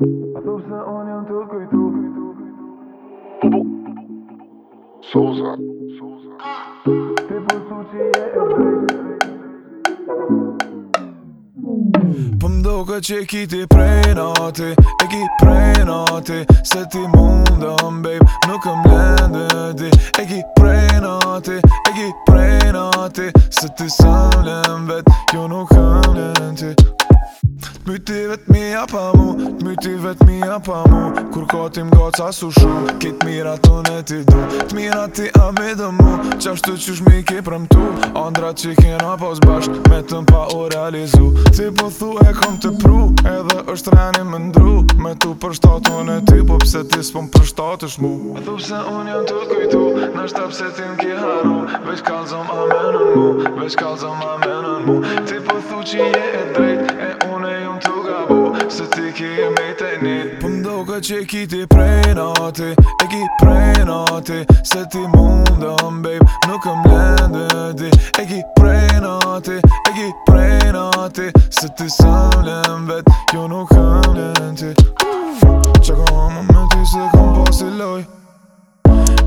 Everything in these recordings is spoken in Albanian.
Sosa, unë jam të kujtu Bubu Sosa Sosa Te po su që je e prej Po mdo që e ki ti prej nate E ki prej Se ti mundëm, babe Nuk kam lëndë di E ki prej nate E ki prej Se ti sëm lëm vet Jo nuk kam lëndë ti T'myti vet mija pa mu T'myti vet mija pa mu Kur kotim goca su shumë Kit mira të ne ti du T'mira ti a me dhe mu Qashtu që shmi ki prëm tu Andra që kena pos bash Me të pa u realizu Ti po thu e kom të pru Edhe është rani më ndru Me tu përshtatu e ti Po pse ti s'pon përshtatu shmu Me thu pse unë jam të kujtu Në shta pse ti m'ki haru Vesh kalzëm a menën mu kalzëm a menën mu Ti po thu që je e drejt E unë Se ti ki po e me i tenit Po mdoka ki ti prejnati E ki prejnati Se ti mundëm, babe Nuk e mlendë di E ki prejnati E ki prejnati Se ti sëm lem vet Jo nuk e mlendë ti Qa ka më se kom posi loj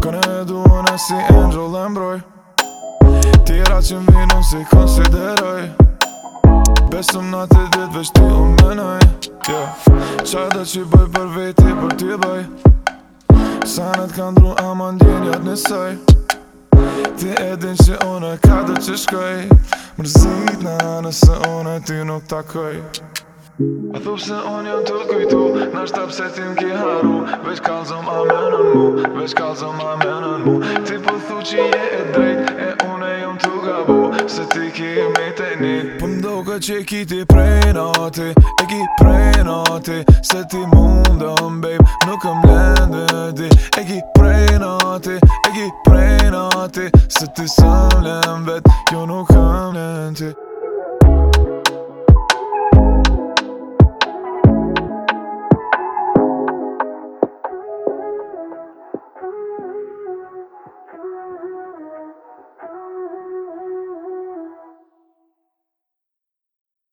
Kone duon e si angel dhe Ti Tira që minu si konsideroj Besëm në të ditë veç ti unë me nëj Qa dhe që bëj për veti për ty bëj Sa në të kanë dru a jatë Ti e din që unë ka dhe që shkoj Më rëzit në anë se ti nuk takoj A thup se unë jënë të kujtu Në shtap se ti m'ki haru Veç kalzëm a menën mu Veç kalzëm a menën mu Ti për po që jënë me të nit Po mdoka që ki ti prejnate E ki prejnate Se ti mundëm, babe Nuk em lende di E ki prejnate E ki prejnate Se ti sëm lem vet Jo nuk em lende ti